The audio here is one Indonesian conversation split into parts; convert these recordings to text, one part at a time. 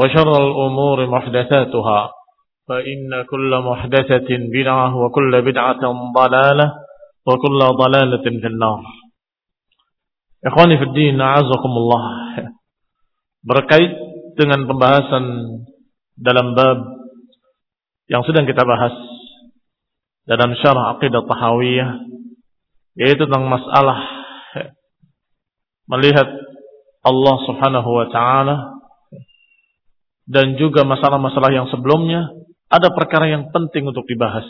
وشر الأمور محدثاتها فإن كل محدثة بدعة وكل بدعة ضلالة وكل ضلالة في النار Ikhwani fi din, a'azakumullah. Berkait dengan pembahasan dalam bab yang sedang kita bahas dalam syarah aqidah tahawiyah yaitu tentang masalah melihat Allah Subhanahu wa taala dan juga masalah-masalah yang sebelumnya ada perkara yang penting untuk dibahas.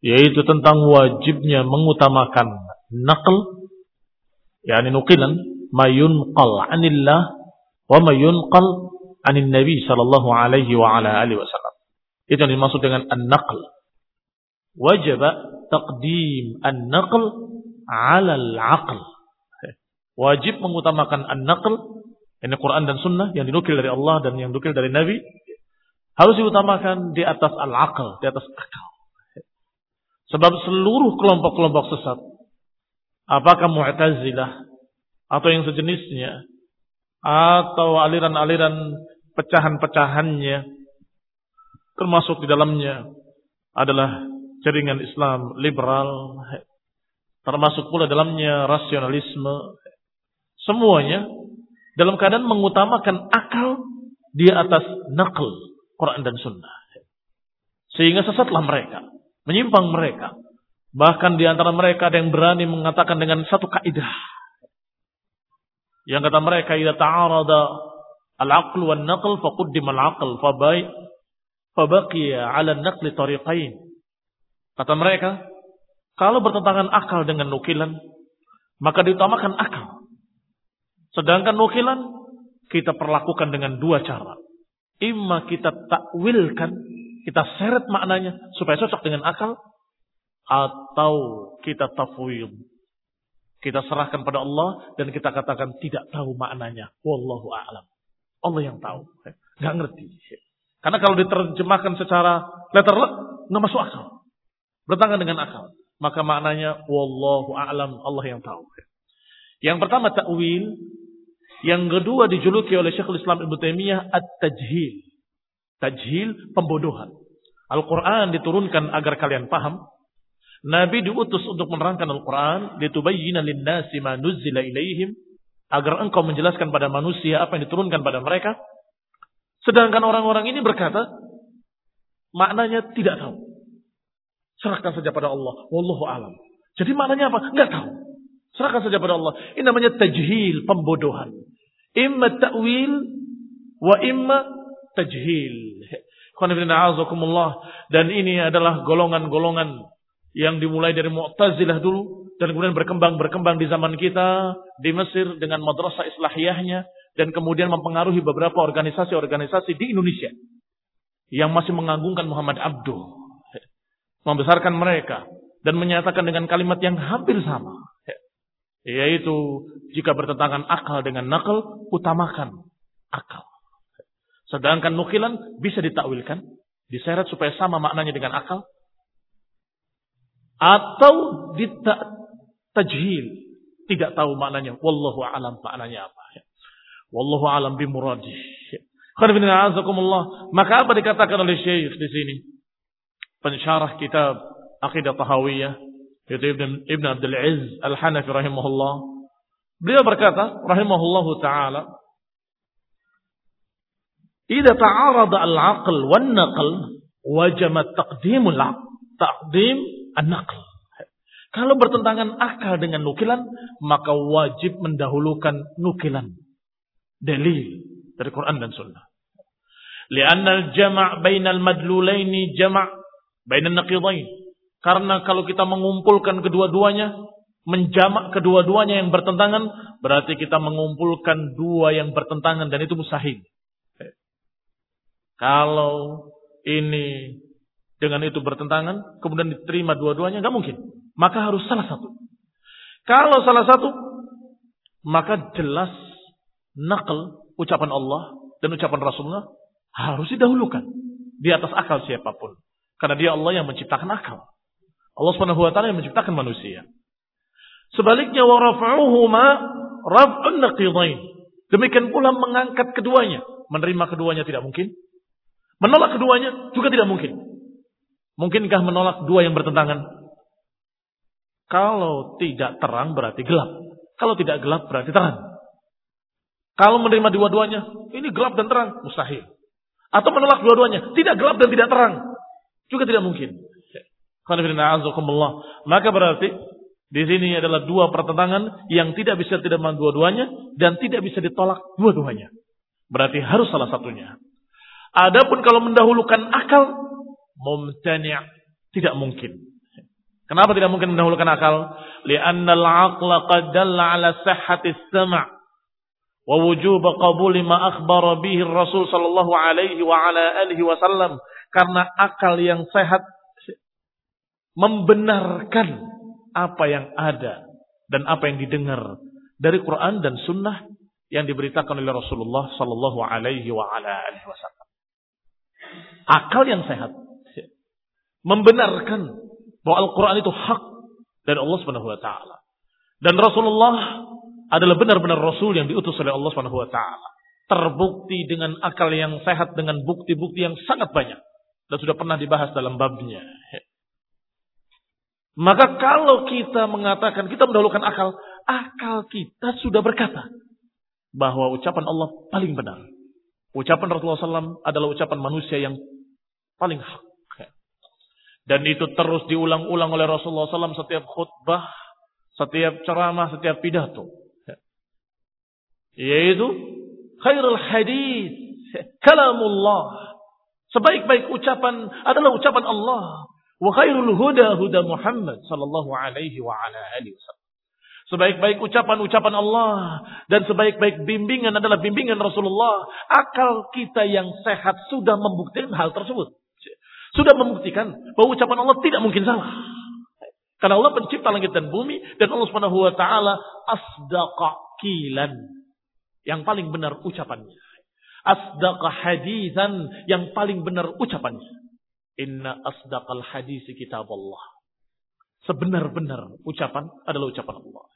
Yaitu tentang wajibnya mengutamakan naql yakni nuqilan mayunqal anillah wa mayunqal anin nabi sallallahu alaihi wa ala alihi wasallam. Itu yang dimaksud dengan an-naql. Wajib taqdim an-naql ala al-aql wajib mengutamakan an-naql ini Quran dan Sunnah yang dinukil dari Allah dan yang dinukil dari Nabi. Harus diutamakan di atas al-aql di atas akal. Sebab seluruh kelompok-kelompok sesat apakah Mu'tazilah atau yang sejenisnya atau aliran-aliran pecahan-pecahannya termasuk di dalamnya adalah jaringan Islam liberal termasuk pula dalamnya rasionalisme. Semuanya dalam keadaan mengutamakan akal di atas nakal Quran dan Sunnah sehingga sesatlah mereka menyimpang mereka Bahkan di antara mereka ada yang berani mengatakan dengan satu kaidah. Yang kata mereka, "Idza ta'arada al-aql wan naql faqaddim al-aql fabai fabaqiya 'ala an-naql tariqain." Kata mereka, kalau bertentangan akal dengan nukilan, maka diutamakan akal. Sedangkan nukilan kita perlakukan dengan dua cara. Imma kita takwilkan, kita seret maknanya supaya cocok dengan akal, atau kita tafwid. Kita serahkan pada Allah dan kita katakan tidak tahu maknanya. Wallahu a'lam. Allah yang tahu. Gak ngerti. Karena kalau diterjemahkan secara letter nggak masuk akal. Bertangan dengan akal. Maka maknanya wallahu a'lam. Allah yang tahu. Yang pertama takwil. Yang kedua dijuluki oleh Syekhul Islam Ibnu Taimiyah at-tajhil. Tajhil pembodohan. Al-Quran diturunkan agar kalian paham. Nabi diutus untuk menerangkan Al-Quran, litubayyina linnasi ma nuzzila ilaihim, agar engkau menjelaskan pada manusia apa yang diturunkan pada mereka. Sedangkan orang-orang ini berkata, maknanya tidak tahu. Serahkan saja pada Allah. Wallahu alam. Jadi maknanya apa? Enggak tahu. Serahkan saja pada Allah. Ini namanya tajhil, pembodohan. Imma ta'wil wa imma tajhil. Dan ini adalah golongan-golongan yang dimulai dari Mu'tazilah dulu dan kemudian berkembang berkembang di zaman kita di Mesir dengan madrasah islahiyahnya dan kemudian mempengaruhi beberapa organisasi-organisasi di Indonesia yang masih mengagungkan Muhammad Abdul membesarkan mereka dan menyatakan dengan kalimat yang hampir sama yaitu jika bertentangan akal dengan nakal utamakan akal. Sedangkan nukilan bisa ditakwilkan diseret supaya sama maknanya dengan akal atau ditajhil tidak tahu maknanya. Wallahu alam maknanya apa? Wallahu alam bimuradih maka apa dikatakan oleh Syekh di sini? Pensyarah kitab Aqidah Tahawiyah yaitu Ibn, Ibn Abdul Aziz Al-Hanafi rahimahullah beliau berkata rahimahullahu taala Idza ta'arada al-aql wan naql wajama taqdimul taqdim an-naql. Kalau bertentangan akal dengan nukilan, maka wajib mendahulukan nukilan. Dalil dari Quran dan Sunnah. Lianna al-jama' bainal madlulaini jama' bainan naqidain. Karena kalau kita mengumpulkan kedua-duanya, menjamak kedua-duanya yang bertentangan, berarti kita mengumpulkan dua yang bertentangan dan itu mustahil. Kalau ini dengan itu bertentangan, kemudian diterima dua-duanya, nggak mungkin. Maka harus salah satu. Kalau salah satu, maka jelas nakal ucapan Allah dan ucapan Rasulullah harus didahulukan di atas akal siapa pun. Karena dia Allah yang menciptakan akal. Allah Subhanahu wa taala yang menciptakan manusia. Sebaliknya wa raf'uhuma raf'un naqidain. Demikian pula mengangkat keduanya, menerima keduanya tidak mungkin. Menolak keduanya juga tidak mungkin. Mungkinkah menolak dua yang bertentangan? Kalau tidak terang berarti gelap. Kalau tidak gelap berarti terang. Kalau menerima dua-duanya, ini gelap dan terang, mustahil. Atau menolak dua-duanya, tidak gelap dan tidak terang. Juga tidak mungkin. Maka berarti di sini adalah dua pertentangan yang tidak bisa tidak dua-duanya dan tidak bisa ditolak dua-duanya. Berarti harus salah satunya. Adapun kalau mendahulukan akal, mumtani' tidak mungkin. Kenapa tidak mungkin mendahulukan akal? Lianna al-aqla qad dalla ala sihhati as-sam' wa wujub qabul ma akhbara bihi Rasul sallallahu alaihi wa ala alihi wasallam karena akal yang sehat membenarkan apa yang ada dan apa yang didengar dari Quran dan sunnah yang diberitakan oleh Rasulullah sallallahu alaihi wasallam. Akal yang sehat membenarkan bahwa Al-Quran itu hak dari Allah Subhanahu wa taala. Dan Rasulullah adalah benar-benar Rasul yang diutus oleh Allah Subhanahu wa taala. Terbukti dengan akal yang sehat dengan bukti-bukti yang sangat banyak dan sudah pernah dibahas dalam babnya. Maka kalau kita mengatakan kita mendahulukan akal, akal kita sudah berkata bahwa ucapan Allah paling benar. Ucapan Rasulullah SAW adalah ucapan manusia yang paling hak. Dan itu terus diulang-ulang oleh Rasulullah SAW setiap khutbah, setiap ceramah, setiap pidato. Yaitu khairul hadis, kalamullah. Sebaik-baik ucapan adalah ucapan Allah. Wa khairul huda huda Muhammad sallallahu alaihi wa ala alihi wasallam. Sebaik-baik ucapan-ucapan Allah dan sebaik-baik bimbingan adalah bimbingan Rasulullah. Akal kita yang sehat sudah membuktikan hal tersebut. Sudah membuktikan bahwa ucapan Allah tidak mungkin salah. Karena Allah pencipta langit dan bumi dan Allah Subhanahu wa taala asdaqa kilan. Yang paling benar ucapannya. Asdaqa hadisan yang paling benar ucapannya. Inna asdaqal hadis kitab Allah. Sebenar-benar ucapan adalah ucapan Allah.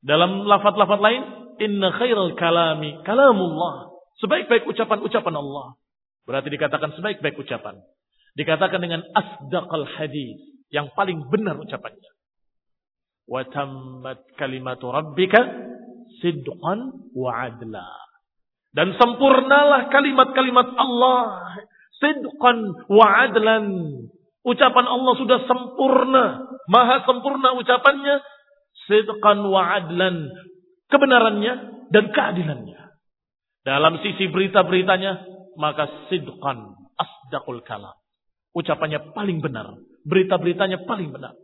Dalam lafaz-lafaz lain, inna khairal kalami kalamullah. Sebaik-baik ucapan ucapan Allah. Berarti dikatakan sebaik-baik ucapan. Dikatakan dengan asdaqal hadis. Yang paling benar ucapannya. Wa tammat kalimatu rabbika sidqan wa adla. Dan sempurnalah kalimat-kalimat Allah. Sidqan wa adlan. Ucapan Allah sudah sempurna. Maha sempurna ucapannya. Sidqan wa adlan. Kebenarannya dan keadilannya. Dalam sisi berita-beritanya. Maka sidqan asdaqul kalam ucapannya paling benar, berita-beritanya paling benar.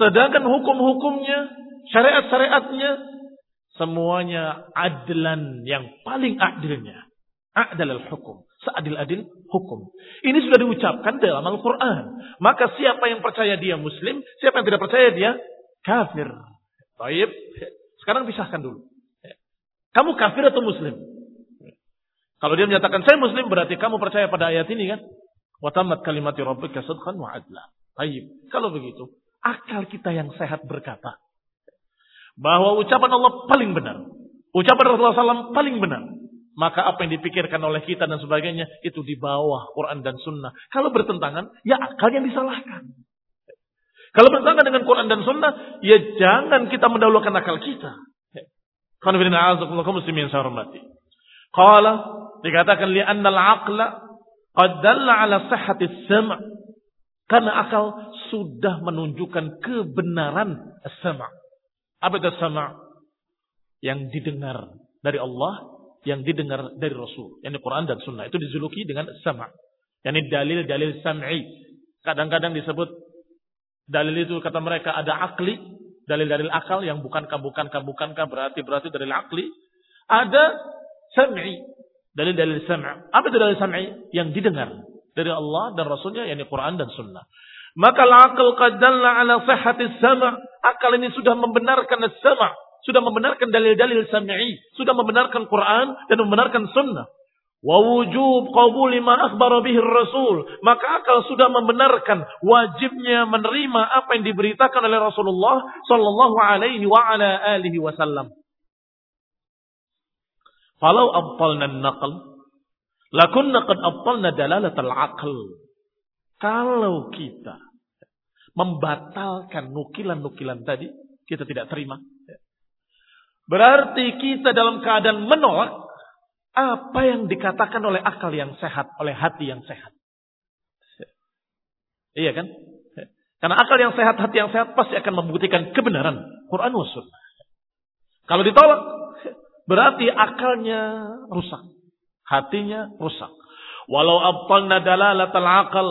Sedangkan hukum-hukumnya, syariat-syariatnya, semuanya adlan yang paling adilnya. Adil al-hukum. Seadil-adil hukum. Ini sudah diucapkan dalam Al-Quran. Maka siapa yang percaya dia muslim, siapa yang tidak percaya dia kafir. Baik. Sekarang pisahkan dulu. Kamu kafir atau muslim? Kalau dia menyatakan saya muslim berarti kamu percaya pada ayat ini kan? Wa tamat kalimati rabbika sadqan wa adla. Baik. Kalau begitu, akal kita yang sehat berkata bahwa ucapan Allah paling benar. Ucapan Rasulullah SAW paling benar. Maka apa yang dipikirkan oleh kita dan sebagainya itu di bawah Quran dan Sunnah. Kalau bertentangan, ya akal yang disalahkan. Kalau bertentangan dengan Quran dan Sunnah, ya jangan kita mendahulukan akal kita. Qala dikatakan li'anna al-aqla qad dalla ala sihhati sam' karena akal sudah menunjukkan kebenaran as-sam'. Apa itu as-sam'? Yang didengar dari Allah yang didengar dari Rasul, yang di Quran dan Sunnah. Itu dijuluki dengan sama. Yang ini dalil-dalil sam'i. Kadang-kadang disebut dalil itu kata mereka ada akli, dalil-dalil akal yang bukankah bukankah bukankah berarti berarti dalil akli. Ada sam'i, dalil-dalil sam'i. Apa itu dalil sam'i? Yang didengar dari Allah dan Rasulnya, yang di Quran dan Sunnah. Maka qadalla ala sihhati sama. Akal ini sudah membenarkan sama sudah membenarkan dalil-dalil sam'i, sudah membenarkan Quran dan membenarkan sunnah. Wa wujub qabuli ma akhbara bihi Rasul. Maka akal sudah membenarkan wajibnya menerima apa yang diberitakan oleh Rasulullah sallallahu alaihi wa ala alihi wasallam. Falau abtalna an-naql lakunna qad abtalna dalalat al-aql. Kalau kita membatalkan nukilan-nukilan tadi, kita tidak terima. Berarti kita dalam keadaan menolak apa yang dikatakan oleh akal yang sehat, oleh hati yang sehat. Iya kan? Karena akal yang sehat, hati yang sehat pasti akan membuktikan kebenaran Quran sunnah. Kalau ditolak, berarti akalnya rusak. Hatinya rusak. Walau abtalna dalalatal akal.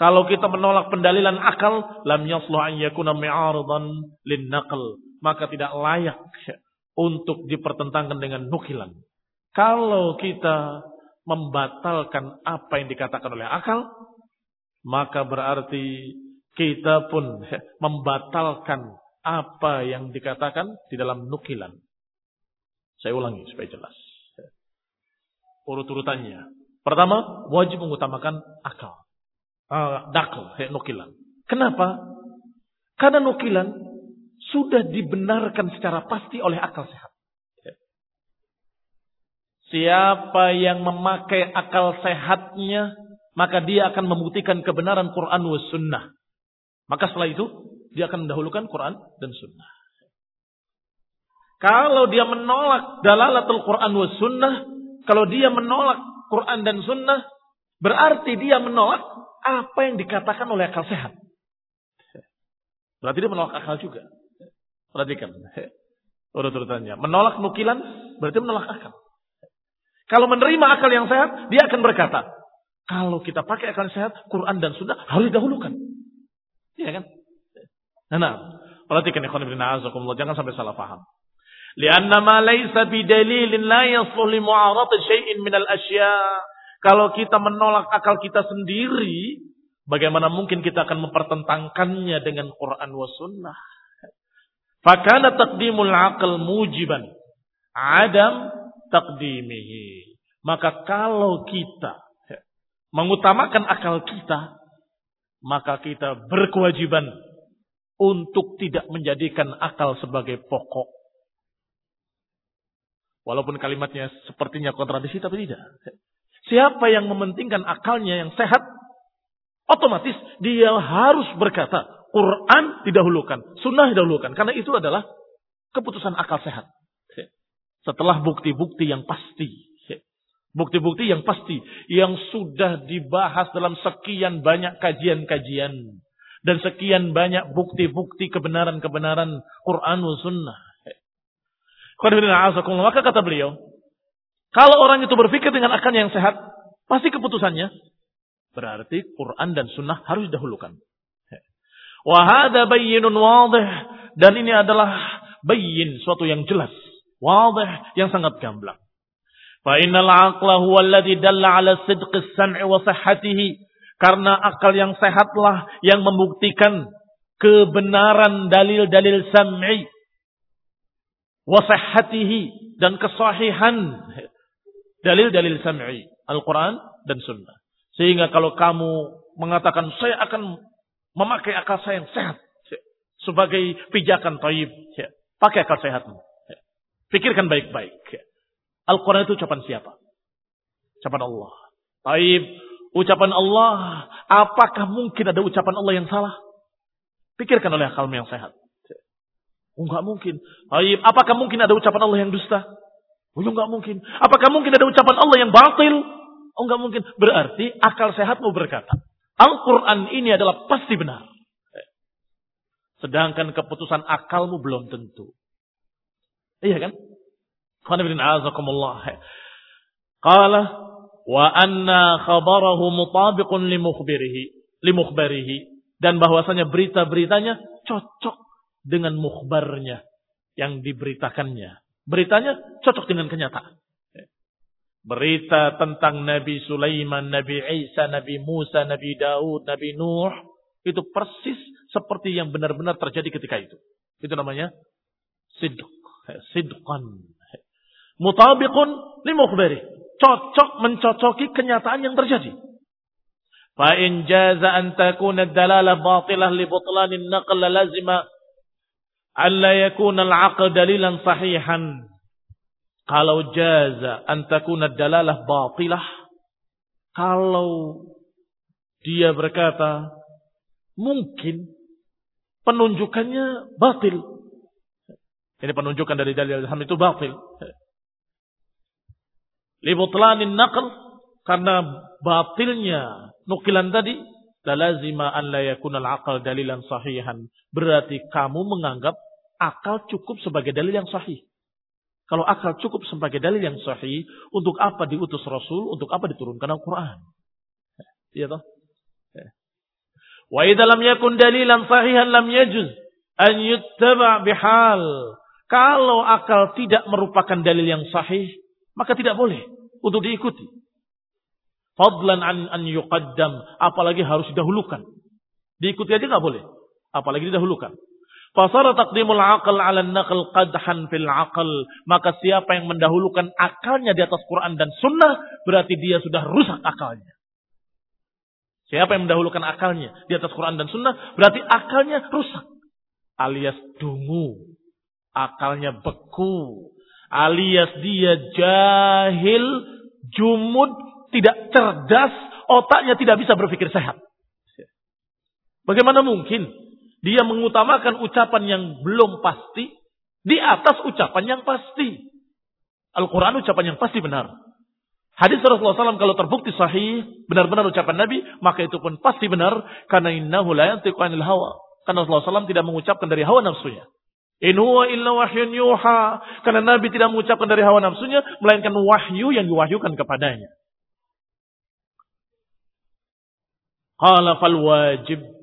Kalau kita menolak pendalilan akal, lam yaslu an yakuna mi'aridan lin naql. Maka tidak layak untuk dipertentangkan dengan nukilan. Kalau kita membatalkan apa yang dikatakan oleh akal, maka berarti kita pun membatalkan apa yang dikatakan di dalam nukilan. Saya ulangi supaya jelas. Urut-urutannya. Pertama, wajib mengutamakan akal. Uh, dakal, nukilan. Kenapa? Karena nukilan sudah dibenarkan secara pasti oleh akal sehat. Siapa yang memakai akal sehatnya, maka dia akan membuktikan kebenaran Quran dan Sunnah. Maka setelah itu, dia akan mendahulukan Quran dan Sunnah. Kalau dia menolak dalalatul Quran dan Sunnah, kalau dia menolak Quran dan Sunnah, berarti dia menolak apa yang dikatakan oleh akal sehat. Berarti dia menolak akal juga. Perhatikan. Urut-urutannya. Menolak nukilan berarti menolak akal. Kalau menerima akal yang sehat, dia akan berkata, kalau kita pakai akal sehat, Quran dan Sunnah harus didahulukan. Iya kan? Nah, nah. perhatikan ikhwan ibn a'azakumullah, jangan sampai salah paham. Lianna ma laysa bidalilin la yasluh li mu'arat syai'in minal asya. Kalau kita menolak akal kita sendiri, bagaimana mungkin kita akan mempertentangkannya dengan Quran wa sunnah? Fakana taqdimul aql mujiban. Adam taqdimihi. Maka kalau kita mengutamakan akal kita, maka kita berkewajiban untuk tidak menjadikan akal sebagai pokok. Walaupun kalimatnya sepertinya kontradiksi, tapi tidak. Siapa yang mementingkan akalnya yang sehat, otomatis dia harus berkata, Quran didahulukan, sunnah didahulukan. Karena itu adalah keputusan akal sehat. Setelah bukti-bukti yang pasti. Bukti-bukti yang pasti. Yang sudah dibahas dalam sekian banyak kajian-kajian. Dan sekian banyak bukti-bukti kebenaran-kebenaran Quran dan sunnah. Maka kata beliau, kalau orang itu berpikir dengan akal yang sehat, pasti keputusannya Berarti Quran dan Sunnah harus didahulukan. Wahada bayyinun wadih. Dan ini adalah bayyin, suatu yang jelas. Wadih, yang sangat gamblang. Fa innal aqla huwa alladhi dalla ala sidqis sam'i wa sihhatihi. Karena akal yang sehatlah yang membuktikan kebenaran dalil-dalil sam'i wa sihhatihi dan kesahihan dalil-dalil sam'i, Al-Qur'an dan Sunnah. Sehingga kalau kamu mengatakan saya akan memakai akal saya yang sehat sebagai pijakan taib, pakai akal sehatmu. Pikirkan baik-baik. Al-Quran itu ucapan siapa? Ucapan Allah. Taib, ucapan Allah. Apakah mungkin ada ucapan Allah yang salah? Pikirkan oleh akalmu yang sehat. Oh, enggak mungkin. Taib, apakah mungkin ada ucapan Allah yang dusta? Oh, enggak mungkin. Apakah mungkin ada ucapan Allah yang batil? Oh, enggak mungkin. Berarti akal sehatmu berkata, Al-Quran ini adalah pasti benar. Sedangkan keputusan akalmu belum tentu. Iya kan? Qala wa anna khabarahu mutabiqun li mukhbirihi li mukhbarihi dan bahwasanya berita-beritanya cocok dengan mukhbarnya yang diberitakannya. Beritanya cocok dengan kenyataan. Berita tentang Nabi Sulaiman, Nabi Isa, Nabi Musa, Nabi Daud, Nabi Nuh itu persis seperti yang benar-benar terjadi ketika itu. Itu namanya sidq, sidqan mutabiqun li mukhbari. Cocok mencocoki kenyataan yang terjadi. Fa in jaza an takuna dalalah batilah li butlanin naql lazima an la yakuna al-aql dalilan sahihan. Kalau jaza an takuna dalalah batilah kalau dia berkata mungkin penunjukannya batil. Ini penunjukan dari dalil ilham itu batil. Libutlanin naql karena batilnya nukilan tadi lazima an la yakuna al-aqal dalilan sahihan. Berarti kamu menganggap akal cukup sebagai dalil yang sahih. Kalau akal cukup sebagai dalil yang sahih, untuk apa diutus Rasul, untuk apa diturunkan Al-Quran? Iya toh? Wa idza lam yakun dalilan sahihan lam yajuz an yuttaba bihal. Kalau akal tidak merupakan dalil yang sahih, maka tidak boleh untuk diikuti. Fadlan an, an yuqaddam, apalagi harus didahulukan. Diikuti aja nggak boleh, apalagi didahulukan. Fasara taqdimul aqal 'ala naql qadhan fil aqal. Maka siapa yang mendahulukan akalnya di atas Quran dan sunnah, berarti dia sudah rusak akalnya. Siapa yang mendahulukan akalnya di atas Quran dan sunnah, berarti akalnya rusak. Alias dungu. Akalnya beku alias dia jahil, jumud, tidak cerdas, otaknya tidak bisa berpikir sehat. Bagaimana mungkin dia mengutamakan ucapan yang belum pasti di atas ucapan yang pasti? Al-Quran ucapan yang pasti benar. Hadis Rasulullah SAW kalau terbukti sahih, benar-benar ucapan Nabi, maka itu pun pasti benar. Karena innahu la yantiqu anil hawa. Karena Rasulullah SAW tidak mengucapkan dari hawa nafsunya. In huwa illa wahyun yuha. Karena Nabi tidak mengucapkan dari hawa nafsunya, melainkan wahyu yang diwahyukan kepadanya. Qala fal wajib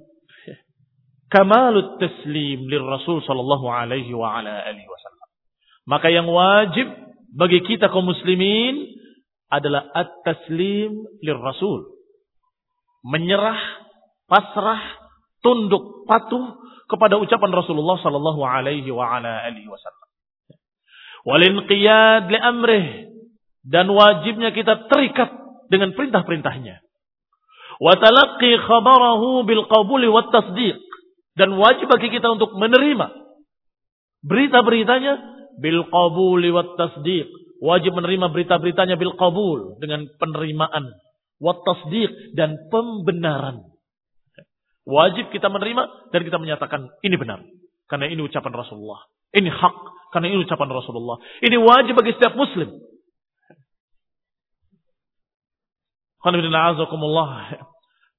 kamalut taslim lir Rasul sallallahu alaihi wa ala alihi wasallam. Maka yang wajib bagi kita kaum muslimin adalah at-taslim lir Rasul. Menyerah, pasrah, tunduk, patuh kepada ucapan Rasulullah sallallahu alaihi wa ala alihi wasallam. Walinqiyad li amrih dan wajibnya kita terikat dengan perintah-perintahnya. Wa talaqqi khabarahu bil qabuli wat tasdiq dan wajib bagi kita untuk menerima berita-beritanya bil qabuli wat tasdiq. Wajib menerima berita-beritanya bil qabul dengan penerimaan wat tasdiq dan pembenaran. Wajib kita menerima dan kita menyatakan ini benar. Karena ini ucapan Rasulullah. Ini hak. Karena ini ucapan Rasulullah. Ini wajib bagi setiap muslim.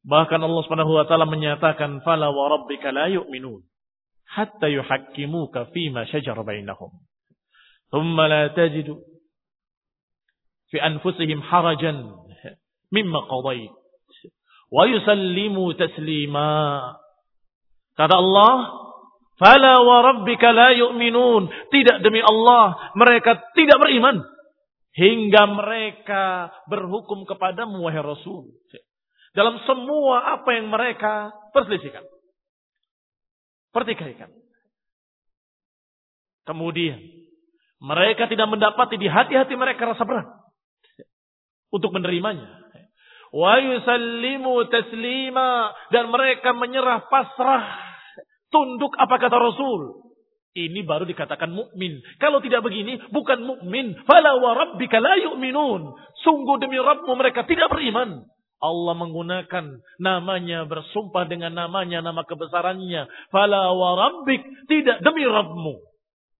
Bahkan Allah Subhanahu wa taala menyatakan fala wa rabbika la yu'minun hatta yuhakkimuka fima shajara bainahum. Thumma la tajidu fi anfusihim harajan mimma qadait wa yusallimu taslima. Kata Allah, "Fala wa rabbika la yu'minun." Tidak demi Allah, mereka tidak beriman hingga mereka berhukum kepadamu wahai Rasul. Dalam semua apa yang mereka perselisihkan. Pertikaikan. Kemudian mereka tidak mendapati di hati-hati mereka rasa berat untuk menerimanya. Wa yusallimu taslima dan mereka menyerah pasrah tunduk apa kata Rasul. Ini baru dikatakan mukmin. Kalau tidak begini, bukan mukmin. Fala wa rabbika la yu'minun. Sungguh demi Rabbmu mereka tidak beriman. Allah menggunakan namanya bersumpah dengan namanya nama kebesarannya. Fala wa rabbik tidak demi Rabbmu.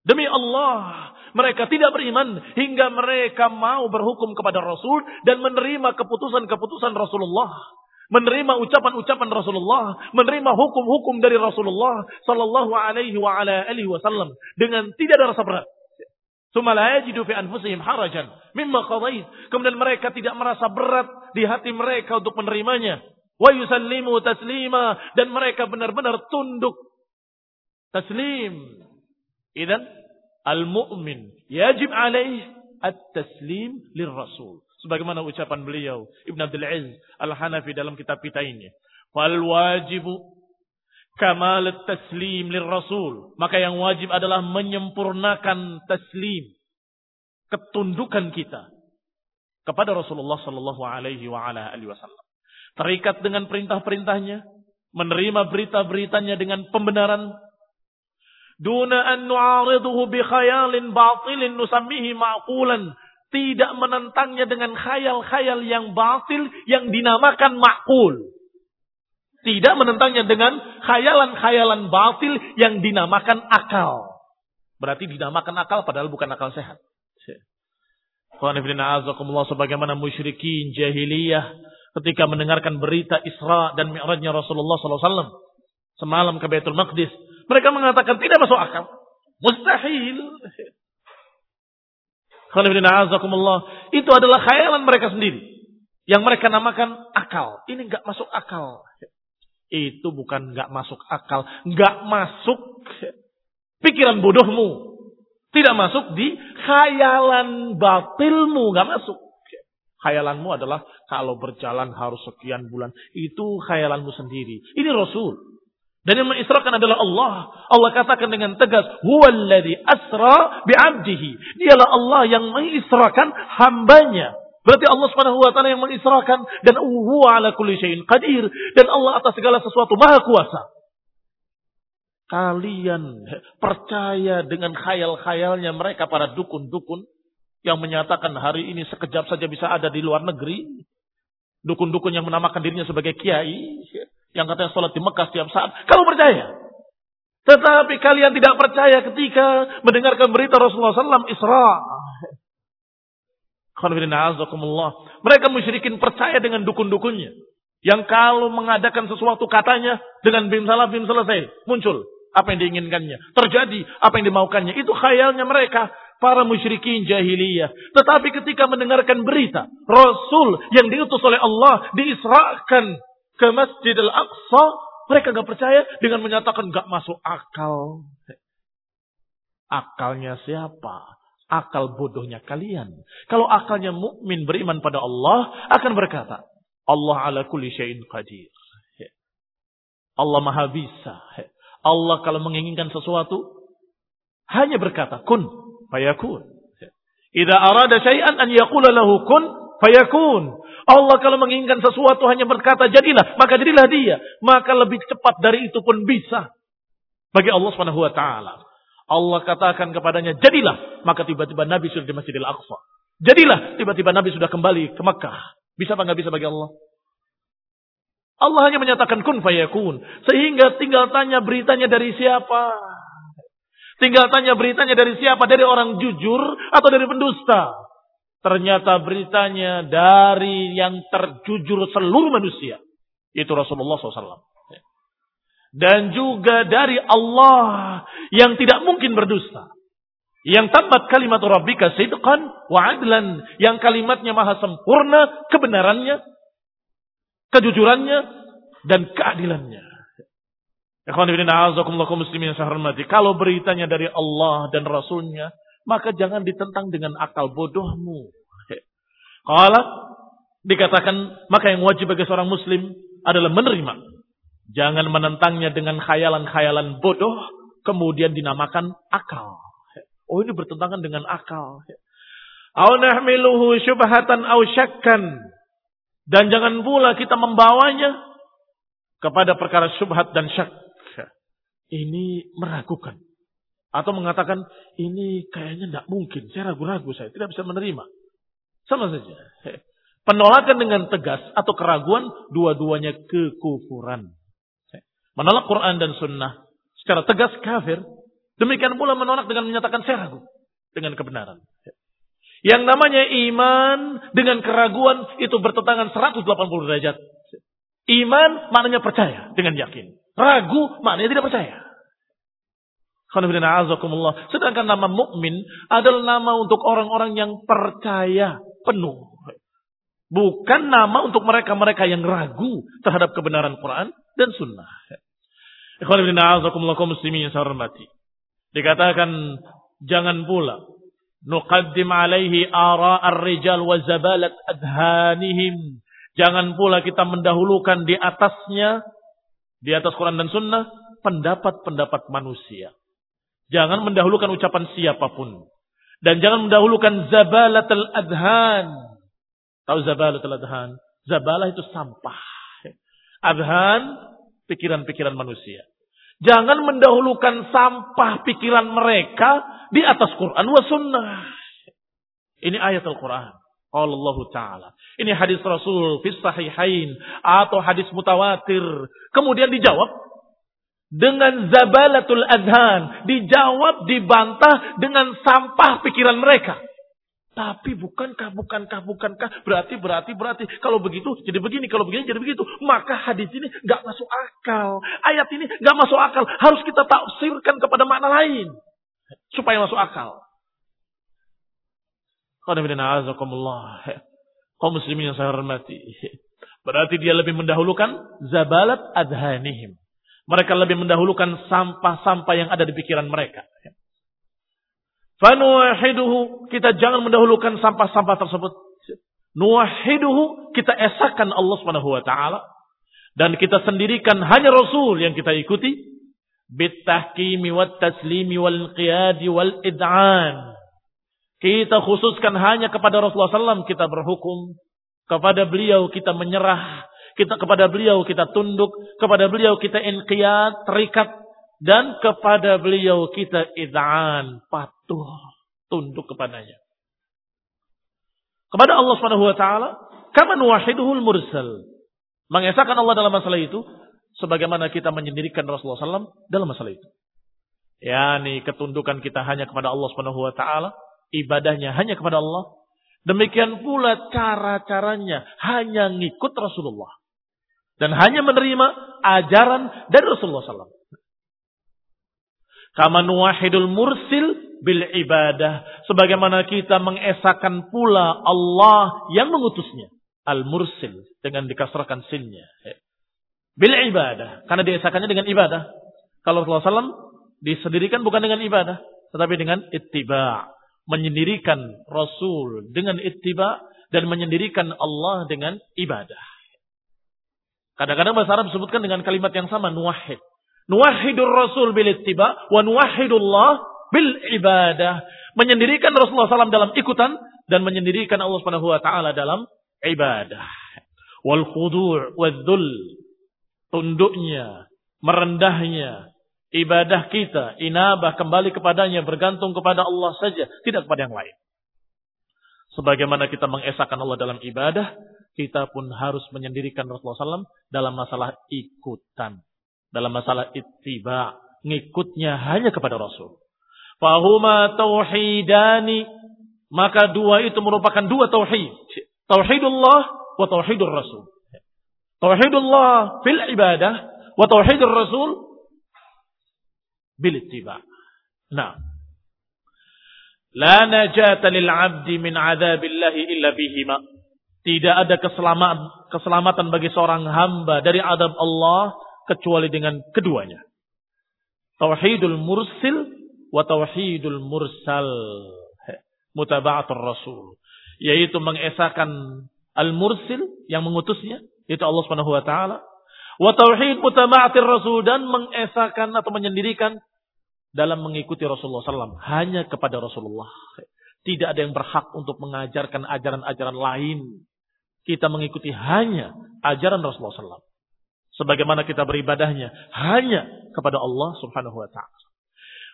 Demi Allah, mereka tidak beriman hingga mereka mau berhukum kepada Rasul dan menerima keputusan-keputusan Rasulullah, menerima ucapan-ucapan Rasulullah, menerima hukum-hukum dari Rasulullah sallallahu alaihi wasallam dengan tidak ada rasa berat. Yajidu fi anfusihim harajan mimma qadait. Kemudian mereka tidak merasa berat di hati mereka untuk menerimanya. Wa yusallimu taslima dan mereka benar-benar tunduk taslim. Idan al-mu'min yajib alaih at-taslim lirrasul. Sebagaimana ucapan beliau Ibn Abdul Aziz Al-Hanafi dalam kitab kita ini. Fal wajibu kamal taslim lirrasul. Maka yang wajib adalah menyempurnakan taslim. Ketundukan kita kepada Rasulullah sallallahu alaihi wa ala alihi wasallam. Terikat dengan perintah-perintahnya, menerima berita-beritanya dengan pembenaran Duna an nu'ariduhu bi khayalin batilin nusammihi ma'qulan. Tidak menentangnya dengan khayal-khayal yang batil yang dinamakan ma'qul. Tidak menentangnya dengan khayalan-khayalan batil yang dinamakan akal. Berarti dinamakan akal padahal bukan akal sehat. sebagaimana musyrikin jahiliyah ketika mendengarkan berita Isra dan Mi'rajnya Rasulullah SAW semalam ke Baitul Maqdis mereka mengatakan tidak masuk akal. Mustahil. Itu adalah khayalan mereka sendiri. Yang mereka namakan akal. Ini nggak masuk akal. Itu bukan nggak masuk akal. nggak masuk pikiran bodohmu. Tidak masuk di khayalan batilmu. nggak masuk. Khayalanmu adalah kalau berjalan harus sekian bulan. Itu khayalanmu sendiri. Ini Rasul. Dan yang mengisrakan adalah Allah. Allah katakan dengan tegas, "Huwallazi asra bi'abdihi." Dialah Allah yang mengisrakan hambanya. Berarti Allah Subhanahu wa taala yang mengisrakan dan huwa ala kulli syai'in qadir dan Allah atas segala sesuatu maha kuasa. Kalian percaya dengan khayal-khayalnya mereka para dukun-dukun yang menyatakan hari ini sekejap saja bisa ada di luar negeri. Dukun-dukun yang menamakan dirinya sebagai kiai yang katanya sholat di Mekah setiap saat. Kamu percaya. Tetapi kalian tidak percaya ketika mendengarkan berita Rasulullah SAW Isra. Mereka musyrikin percaya dengan dukun-dukunnya. Yang kalau mengadakan sesuatu katanya dengan bim salah bim selesai. Muncul apa yang diinginkannya. Terjadi apa yang dimaukannya. Itu khayalnya mereka. Para musyrikin jahiliyah. Tetapi ketika mendengarkan berita. Rasul yang diutus oleh Allah. Diisrakan ke Masjid Al-Aqsa, mereka nggak percaya dengan menyatakan nggak masuk akal. Akalnya siapa? Akal bodohnya kalian. Kalau akalnya mukmin beriman pada Allah akan berkata, Allah ala kulli syai'in qadir. Allah maha bisa. Allah kalau menginginkan sesuatu hanya berkata kun fayakun. Idza arada syai'an an yaqula lahu kun fayakun. Allah kalau menginginkan sesuatu hanya berkata jadilah, maka jadilah dia. Maka lebih cepat dari itu pun bisa. Bagi Allah Subhanahu wa taala. Allah katakan kepadanya, "Jadilah." Maka tiba-tiba Nabi sudah di Masjidil Aqsa. Jadilah, tiba-tiba Nabi sudah kembali ke Mekah. Bisa apa nggak bisa bagi Allah? Allah hanya menyatakan kun fayakun. Sehingga tinggal tanya beritanya dari siapa. Tinggal tanya beritanya dari siapa. Dari orang jujur atau dari pendusta. Ternyata beritanya dari yang terjujur seluruh manusia. Itu Rasulullah SAW. Dan juga dari Allah yang tidak mungkin berdusta. Yang tabat kalimat rabbika sidqan wa adlan. Yang kalimatnya maha sempurna, kebenarannya. kejujurannya dan keadilannya. Kalau beritanya dari Allah dan Rasulnya, maka jangan ditentang dengan akal bodohmu. Kalau dikatakan, maka yang wajib bagi seorang muslim adalah menerima. Jangan menentangnya dengan khayalan-khayalan bodoh, kemudian dinamakan akal. Oh ini bertentangan dengan akal. Au nahmiluhu syubhatan au syakkan. Dan jangan pula kita membawanya kepada perkara syubhat dan syak. Ini meragukan. Atau mengatakan, ini kayaknya tidak mungkin. Saya ragu-ragu, saya tidak bisa menerima. Sama saja. Penolakan dengan tegas atau keraguan, dua-duanya kekufuran. Menolak Quran dan Sunnah secara tegas kafir. Demikian pula menolak dengan menyatakan saya ragu dengan kebenaran. Yang namanya iman dengan keraguan itu bertentangan 180 derajat. Iman maknanya percaya dengan yakin. Ragu maknanya tidak percaya. Sedangkan nama mukmin adalah nama untuk orang-orang yang percaya penuh. Bukan nama untuk mereka-mereka yang ragu terhadap kebenaran Quran dan Sunnah. Muslimin yang saya hormati. Dikatakan jangan pula Nuqaddim alaihi ara ar-rijal wa zabalat adhanihim. Jangan pula kita mendahulukan di atasnya, di atas Quran dan Sunnah, pendapat-pendapat manusia. Jangan mendahulukan ucapan siapa pun. Dan jangan mendahulukan zabalat al-adhan. Tahu zabalat al-adhan? Zabalah itu sampah. Adhan, pikiran-pikiran manusia. Jangan mendahulukan sampah pikiran mereka di atas Quran wa sunnah. Ini ayat Al-Quran. Allah Ta'ala. Ini hadis Rasul fis sahihain atau hadis mutawatir. Kemudian dijawab dengan zabalatul adhan. Dijawab, dibantah dengan sampah pikiran mereka. Tapi bukankah, bukankah, bukankah, berarti, berarti, berarti. Kalau begitu, jadi begini. Kalau begini, jadi begitu. Maka hadis ini gak masuk akal. Ayat ini gak masuk akal. Harus kita tafsirkan kepada makna lain. Supaya masuk akal. Kau muslimin yang saya hormati. Berarti dia lebih mendahulukan zabalat adhanihim. Mereka lebih mendahulukan sampah-sampah yang ada di pikiran mereka. Fanuwahiduhu, kita jangan mendahulukan sampah-sampah tersebut. Nuwahiduhu, kita esakan Allah Subhanahu wa taala dan kita sendirikan hanya Rasul yang kita ikuti bitahkimi wat taslimi wal qiyadi wal id'an. Kita khususkan hanya kepada Rasulullah SAW kita berhukum. Kepada beliau kita menyerah. Kita kepada beliau kita tunduk. Kepada beliau kita inqiyad, terikat. Dan kepada beliau kita id'an, patuh, tunduk kepadanya. Kepada Allah Subhanahu wa taala, kama nuwahiduhul mursal. Mengesahkan Allah dalam masalah itu sebagaimana kita menyendirikan Rasulullah SAW dalam masalah itu. Yani ketundukan kita hanya kepada Allah Subhanahu wa taala, ibadahnya hanya kepada Allah. Demikian pula cara-caranya hanya ngikut Rasulullah dan hanya menerima ajaran dari Rasulullah SAW. Kama nuwahidul mursil bil ibadah. Sebagaimana kita mengesahkan pula Allah yang mengutusnya. Al mursil. Dengan dikasrahkan sinnya. Bil ibadah. Karena diesakannya dengan ibadah. Kalau Rasulullah SAW disendirikan bukan dengan ibadah. Tetapi dengan ittiba. Menyendirikan Rasul dengan ittiba. Dan menyendirikan Allah dengan ibadah. Kadang-kadang bahasa Arab disebutkan dengan kalimat yang sama. Nuwahid. Nuwahidur Rasul bil ittiba wa nuwahidullah bil ibadah. Menyendirikan Rasulullah SAW dalam ikutan dan menyendirikan Allah Subhanahu wa taala dalam ibadah. Wal khudu' wal. Tunduknya, merendahnya, ibadah kita, inabah kembali kepadanya, bergantung kepada Allah saja, tidak kepada yang lain. Sebagaimana kita mengesahkan Allah dalam ibadah, kita pun harus menyendirikan Rasulullah SAW dalam masalah ikutan dalam masalah ittiba, ngikutnya hanya kepada Rasul. Fahuma tauhidani, maka dua itu merupakan dua tauhid. Tauhidullah wa tauhidur Rasul. Tauhidullah fil ibadah wa tauhidur Rasul bil ittiba. Nah. La najata lil 'abdi min 'adzabillahi illa bihima. Tidak ada keselamatan, keselamatan bagi seorang hamba dari adab Allah kecuali dengan keduanya. Tauhidul mursil wa tauhidul mursal. Mutaba'atul rasul. Yaitu mengesahkan al-mursil yang mengutusnya. Itu Allah subhanahu wa ta'ala. Wa tauhid mutaba'atir rasul. Dan mengesahkan atau menyendirikan dalam mengikuti Rasulullah SAW. Hanya kepada Rasulullah. Tidak ada yang berhak untuk mengajarkan ajaran-ajaran lain. Kita mengikuti hanya ajaran Rasulullah SAW. Sebagaimana kita beribadahnya hanya kepada Allah Subhanahu wa taala.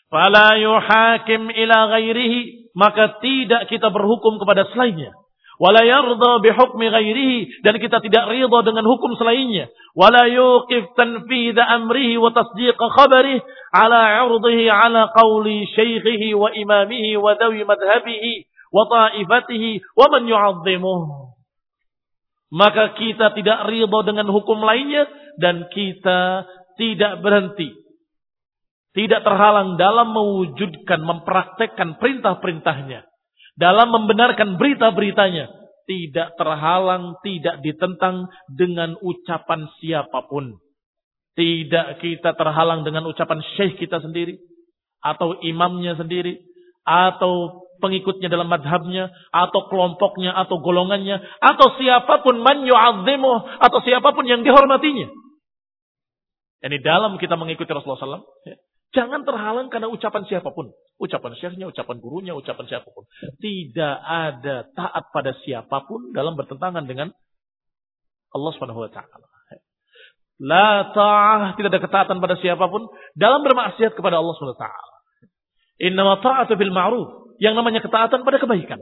Fala yuhakim ila ghairihi, maka tidak kita berhukum kepada selainnya. Wala yarda bihukmi ghairihi dan kita tidak ridha dengan hukum selainnya. Wala yuqif tanfidha amrihi wa tasdiq khabarihi ala 'urdihi ala qawli syaikhihi wa imamihi wa dawi madhhabihi wa ta'ifatihi wa man yu'azzimuh. Maka kita tidak ridha dengan hukum lainnya dan kita tidak berhenti. Tidak terhalang dalam mewujudkan, mempraktekkan perintah-perintahnya. Dalam membenarkan berita-beritanya. Tidak terhalang, tidak ditentang dengan ucapan siapa pun. Tidak kita terhalang dengan ucapan syekh kita sendiri. Atau imamnya sendiri. Atau pengikutnya dalam madhabnya, atau kelompoknya, atau golongannya, atau siapa pun man yu'azzimuh, atau siapa pun yang dihormatinya. Ini dalam kita mengikuti Rasulullah SAW. Ya. Jangan terhalang karena ucapan siapa pun. Ucapan syekhnya, ucapan gurunya, ucapan siapa pun. Tidak ada taat pada siapa pun dalam bertentangan dengan Allah Subhanahu wa taala. La ta'ah, tidak ada ketaatan pada siapa pun dalam bermaksiat kepada Allah Subhanahu wa taala. Innama ta'atu bil ma'ruf. Yang namanya ketaatan pada kebaikan.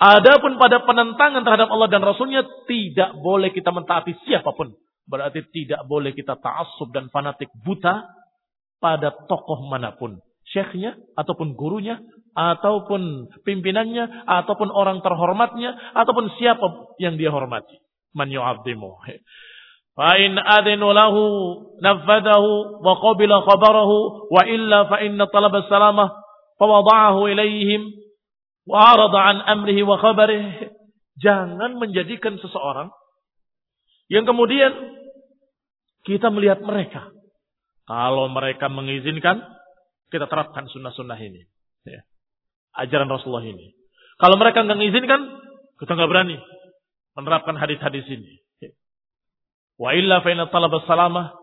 Adapun pada penentangan terhadap Allah dan Rasulnya tidak boleh kita mentaati siapa pun. Berarti tidak boleh kita ta'assub dan fanatik buta pada tokoh mana pun. Syekhnya, ataupun gurunya, ataupun pimpinannya, ataupun orang terhormatnya, ataupun siapa yang dia hormati. Man yu'abdimu. Lahu nafadahu wa qabila khabarahu wa illa fa'inna talab salamah fawada'ahu ilaihim wa arada an amrihi. Jangan menjadikan seseorang yang kemudian kita melihat mereka. Kalau mereka mengizinkan, kita terapkan sunnah-sunnah ini. Ya. Ajaran Rasulullah ini. Kalau mereka nggak mengizinkan, kita nggak berani menerapkan hadis-hadis ini. Wa illa fa inna talab salamah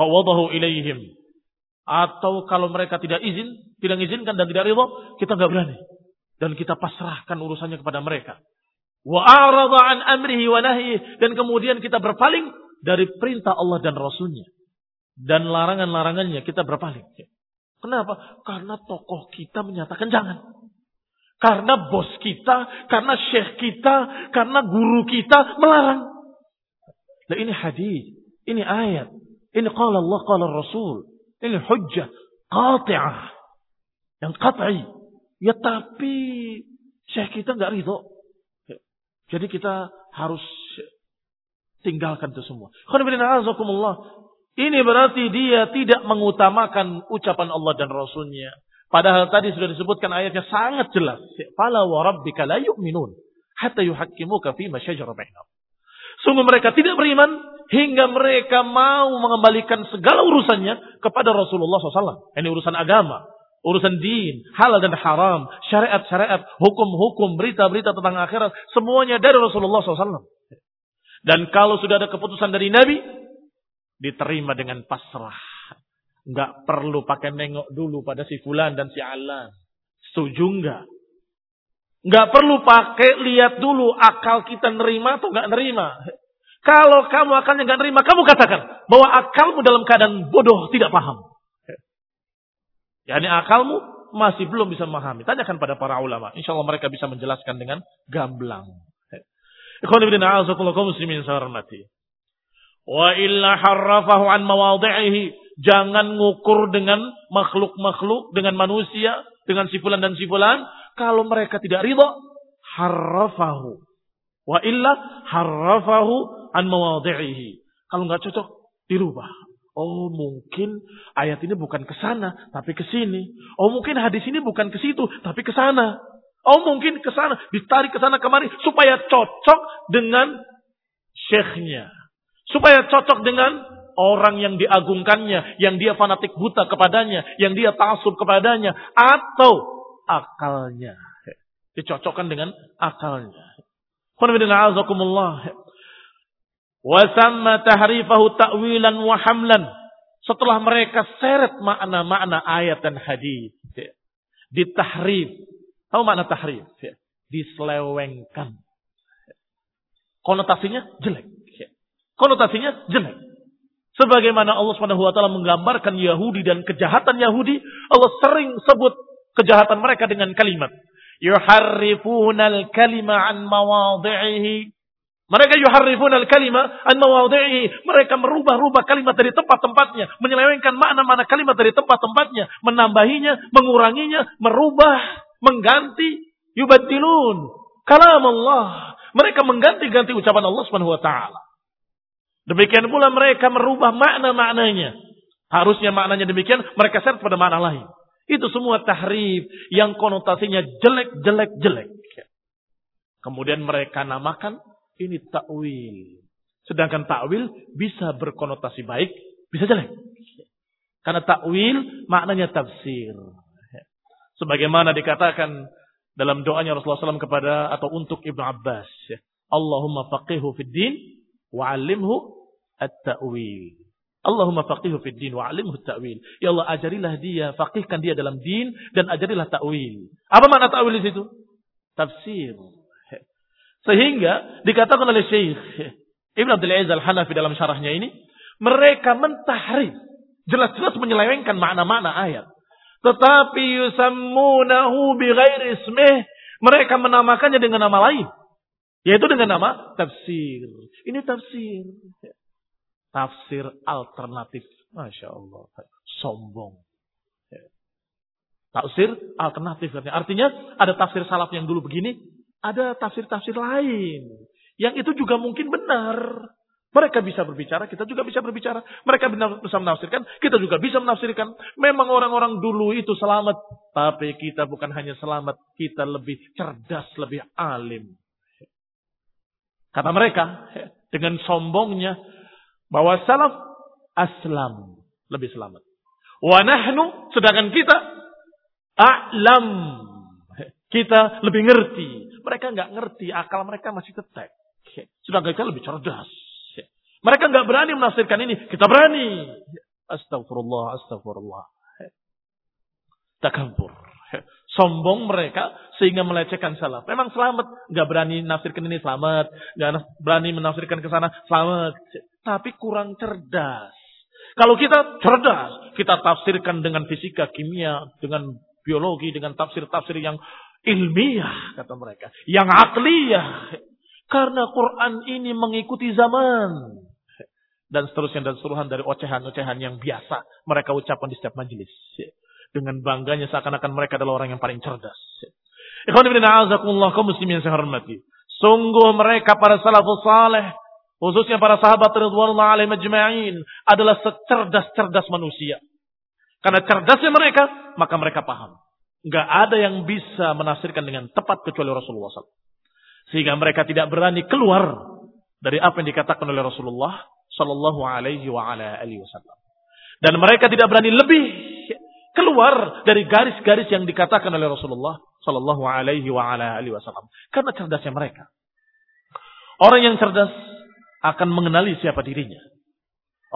ilaihim. Atau kalau mereka tidak izin, tidak mengizinkan dan tidak ridho, kita nggak berani. Dan kita pasrahkan urusannya kepada mereka. Wa amrihi wa dan kemudian kita berpaling dari perintah Allah dan Rasulnya. Dan larangan-larangannya kita berpaling. Kenapa? Karena tokoh kita menyatakan jangan. Karena bos kita, karena syekh kita, karena guru kita melarang. Nah ini hadis, ini ayat, ini qala Allah, qala Rasul. Ini hujjah, qati'ah. Yang qat'i. Ya tapi syekh kita nggak ridho. Jadi kita harus Tinggalkan itu semua. Ini berarti dia tidak mengutamakan ucapan Allah dan Rasulnya. Padahal tadi sudah disebutkan ayatnya sangat jelas. Fala wa rabbika la yu'minun. Hatta yuhakkimuka fima syajara bainahum. Sungguh mereka tidak beriman hingga mereka mau mengembalikan segala urusannya kepada Rasulullah SAW. Ini urusan agama, urusan din, halal dan haram, syariat-syariat, hukum-hukum, berita-berita tentang akhirat, semuanya dari Rasulullah SAW. Dan kalau sudah ada keputusan dari Nabi, diterima dengan pasrah. Enggak perlu pakai nengok dulu pada si Fulan dan si Alan. Setuju enggak? Enggak perlu pakai lihat dulu akal kita nerima atau enggak nerima. Kalau kamu akalnya enggak nerima, kamu katakan bahwa akalmu dalam keadaan bodoh tidak paham. Yani akalmu masih belum bisa memahami. Tanyakan pada para ulama. Insya Allah mereka bisa menjelaskan dengan gamblang. Wa illa harrafahu an mawadhi'ihi. Jangan ngukur dengan makhluk-makhluk, dengan manusia, dengan sifulan dan sifulan. Kalau mereka tidak ridho, harrafahu. Wa illa harrafahu an mawadhi'ihi. Kalau nggak cocok, dirubah. Oh mungkin ayat ini bukan ke sana, tapi ke sini. Oh mungkin hadis ini bukan ke situ, tapi ke sana. Oh mungkin ke sana, ditarik ke sana kemari supaya cocok dengan syekhnya. Supaya cocok dengan orang yang diagungkannya, yang dia fanatik buta kepadanya, yang dia taksub kepadanya, atau akalnya. Dicocokkan dengan akalnya. Wasamma tahrifahu ta'wilan wa hamlan. Setelah mereka seret makna-makna ayat dan hadis. Ditahrif. Tahu makna tahrif? Diselewengkan. Konotasinya jelek. Konotasinya jelek. Sebagaimana Allah Subhanahu wa taala menggambarkan Yahudi dan kejahatan Yahudi, Allah sering sebut kejahatan mereka dengan kalimat yuharrifunal kalima an mawadhi'ihi. Mereka yuharrifunal kalima an mawadhi'ihi. Mereka merubah-rubah kalimat dari tempat-tempatnya, menyelewengkan makna-makna kalimat dari tempat-tempatnya, menambahinya, menguranginya, merubah, mengganti, yubaddilun kalam Allah. Mereka mengganti-ganti ucapan Allah Subhanahu wa taala. Demikian pula mereka merubah makna-maknanya. Harusnya maknanya demikian, mereka seret pada makna lain. Itu semua tahrif yang konotasinya jelek, jelek, jelek. Kemudian mereka namakan ini takwil. Sedangkan takwil bisa berkonotasi baik, bisa jelek. Karena takwil maknanya tafsir. Sebagaimana dikatakan dalam doanya Rasulullah SAW kepada atau untuk Ibnu Abbas. Allahumma faqihu fid din wa'alimhu at-ta'wil. Allahumma faqihu fid din wa'alimhu at-ta'wil. Ya Allah ajarilah dia, faqihkan dia dalam din dan ajarilah ta'wil. Apa makna ta'wil di situ? Tafsir. Sehingga dikatakan oleh Syekh Ibn Abdul Aziz Al-Hanafi dalam syarahnya ini, mereka mentahrif, jelas-jelas menyelewengkan makna-makna ayat. Tetapi yusammunahu bighairi ismih, mereka menamakannya dengan nama lain. Yaitu dengan nama tafsir. Ini tafsir. Tafsir alternatif. Masya Allah. Sombong. Tafsir alternatif. Artinya ada tafsir salaf yang dulu begini. Ada tafsir-tafsir lain. Yang itu juga mungkin benar. Mereka bisa berbicara, kita juga bisa berbicara. Mereka bisa menafsirkan, kita juga bisa menafsirkan. Memang orang-orang dulu itu selamat. Tapi kita bukan hanya selamat, kita lebih cerdas, lebih alim. Kata mereka dengan sombongnya bahwa salaf aslam lebih selamat. Wa nahnu sedangkan kita a'lam. Kita lebih ngerti. Mereka nggak ngerti, akal mereka masih tetek. Sedangkan kita lebih cerdas. Mereka nggak berani menafsirkan ini, kita berani. Astagfirullah, astagfirullah. Takabur sombong mereka sehingga melecehkan salaf. Memang selamat, nggak berani menafsirkan ini selamat, nggak berani menafsirkan ke sana selamat, tapi kurang cerdas. Kalau kita cerdas, kita tafsirkan dengan fisika, kimia, dengan biologi, dengan tafsir-tafsir yang ilmiah kata mereka, yang akliyah. Karena Quran ini mengikuti zaman dan seterusnya dan seluruhan dari ocehan-ocehan yang biasa mereka ucapkan di setiap majelis dengan bangganya seakan-akan mereka adalah orang yang paling cerdas. Ikhwan ibn a'azakumullah kaum muslimin saya hormati. Sungguh mereka para salafus saleh, khususnya para sahabat radhiyallahu alaihi majma'in adalah secerdas-cerdas manusia. Karena cerdasnya mereka, maka mereka paham. Enggak ada yang bisa menafsirkan dengan tepat kecuali Rasulullah SAW. Sehingga mereka tidak berani keluar dari apa yang dikatakan oleh Rasulullah Sallallahu Alaihi Wasallam. Dan mereka tidak berani lebih keluar dari garis-garis yang dikatakan oleh Rasulullah Sallallahu Alaihi Wasallam karena cerdasnya mereka. Orang yang cerdas akan mengenali siapa dirinya.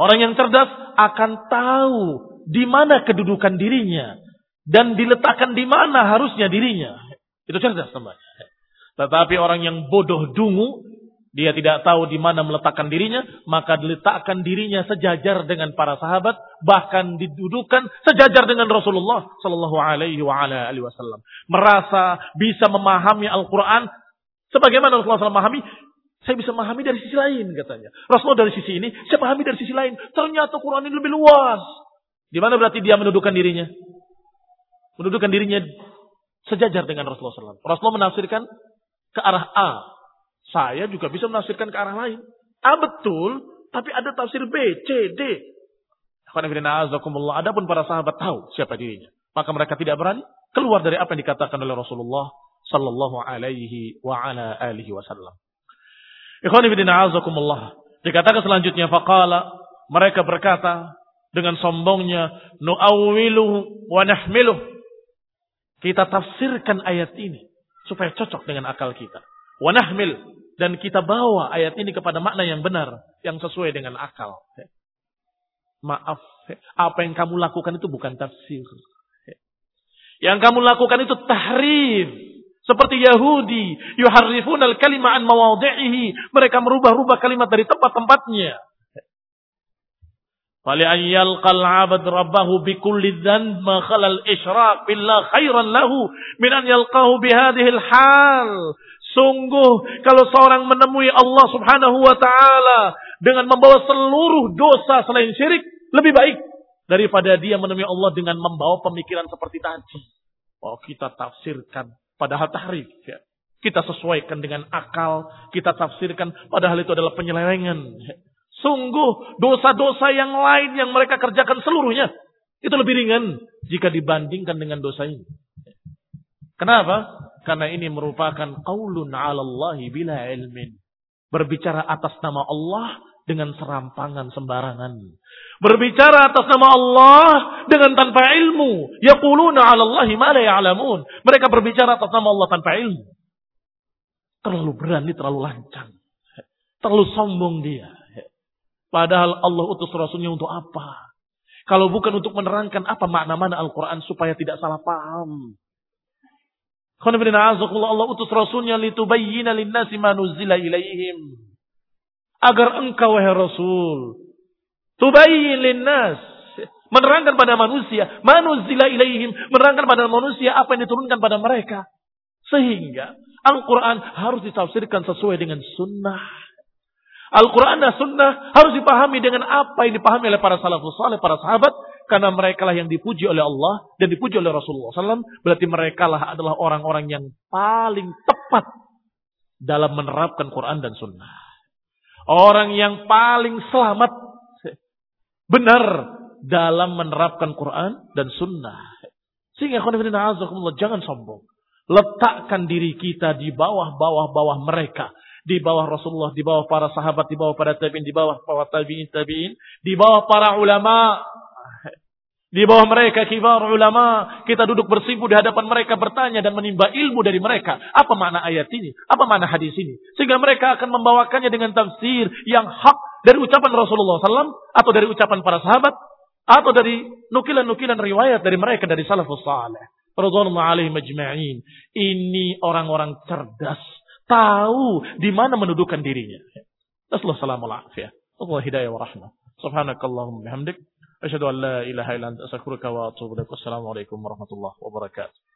Orang yang cerdas akan tahu di mana kedudukan dirinya dan diletakkan di mana harusnya dirinya. Itu cerdas namanya. Tetapi orang yang bodoh dungu dia tidak tahu di mana meletakkan dirinya, maka diletakkan dirinya sejajar dengan para sahabat, bahkan didudukan sejajar dengan Rasulullah Shallallahu Alaihi Wasallam. Merasa bisa memahami Al-Quran, sebagaimana Rasulullah SAW memahami, saya bisa memahami dari sisi lain katanya. Rasulullah dari sisi ini, saya pahami dari sisi lain. Ternyata Quran ini lebih luas. Di mana berarti dia mendudukan dirinya? Mendudukan dirinya sejajar dengan Rasulullah SAW. Rasulullah menafsirkan ke arah A, saya juga bisa menafsirkan ke arah lain. Ah betul, tapi ada tafsir B, C, D. Adapun para sahabat tahu siapa dirinya. Maka mereka tidak berani keluar dari apa yang dikatakan oleh Rasulullah sallallahu alaihi wa ala alihi wasallam. Dikatakan selanjutnya faqala mereka berkata dengan sombongnya nu'awwilu wa nahmiluh. Kita tafsirkan ayat ini supaya cocok dengan akal kita. Wa nahmil dan kita bawa ayat ini kepada makna yang benar yang sesuai dengan akal. Maaf, apa yang kamu lakukan itu bukan tafsir. Yang kamu lakukan itu tahrif. Seperti Yahudi, yuharrifun al-kalima an. Mereka merubah-rubah kalimat dari tempat-tempatnya. Fali an yalqal 'abd rabbahu bi kulli dhanb ma khala al-isyraq billah khairan lahu min an yalqahu bi al-hal. Sungguh kalau seorang menemui Allah Subhanahu wa taala dengan membawa seluruh dosa selain syirik lebih baik daripada dia menemui Allah dengan membawa pemikiran seperti tadi. Oh, kita tafsirkan Padahal tahrif. Ya. Kita sesuaikan dengan akal. Kita tafsirkan. Padahal itu adalah penyelewengan. Sungguh dosa-dosa yang lain yang mereka kerjakan seluruhnya. Itu lebih ringan jika dibandingkan dengan dosa ini. Kenapa? Karena ini merupakan qaulun ala Allahi bila ilmin. Berbicara atas nama Allah dengan serampangan sembarangan. Berbicara atas nama Allah dengan tanpa ilmu. Yaquluna 'ala Allahi ma la ya'lamun. Mereka berbicara atas nama Allah tanpa ilmu. Terlalu berani, terlalu lancang. Terlalu sombong dia. Padahal Allah utus Rasulnya untuk apa? Kalau bukan untuk menerangkan apa makna-makna Al-Quran supaya tidak salah paham. Allah utus Rasulnya litubayyina linnasi ma nuzila ilaihim agar engkau wahai Rasul tubayyin linnas menerangkan pada manusia manuzila ilaihim menerangkan pada manusia apa yang diturunkan pada mereka sehingga Al-Quran harus ditafsirkan sesuai dengan sunnah Al-Quran dan sunnah harus dipahami dengan apa yang dipahami oleh para salafus saleh, para sahabat. Karena mereka lah yang dipuji oleh Allah dan dipuji oleh Rasulullah SAW. Berarti mereka lah adalah orang-orang yang paling tepat dalam menerapkan Quran dan sunnah. Orang yang paling selamat benar dalam menerapkan Quran dan Sunnah. Sehingga jangan sombong. Letakkan diri kita di bawah-bawah-bawah mereka. Di bawah Rasulullah, di bawah para sahabat, di bawah para tabi'in, di bawah para tabi'in, tabi'in. Di bawah para ulama. Di bawah mereka kibar ulama, kita duduk bersimpu di hadapan mereka bertanya dan menimba ilmu dari mereka. Apa makna ayat ini? Apa makna hadis ini? Sehingga mereka akan membawakannya dengan tafsir yang hak dari ucapan Rasulullah SAW atau dari ucapan para sahabat atau dari nukilan-nukilan riwayat dari mereka dari salafus alaihi majma'in. Ini orang-orang cerdas, tahu di mana mendudukan dirinya. Nasallallahu alaihi wa hidayah wa rahmah. Subhanakallahumma bihamdik asyhadu an la ilaha illa anta astaghfiruka wa atubu ilaik. Assalamualaikum warahmatullahi wabarakatuh.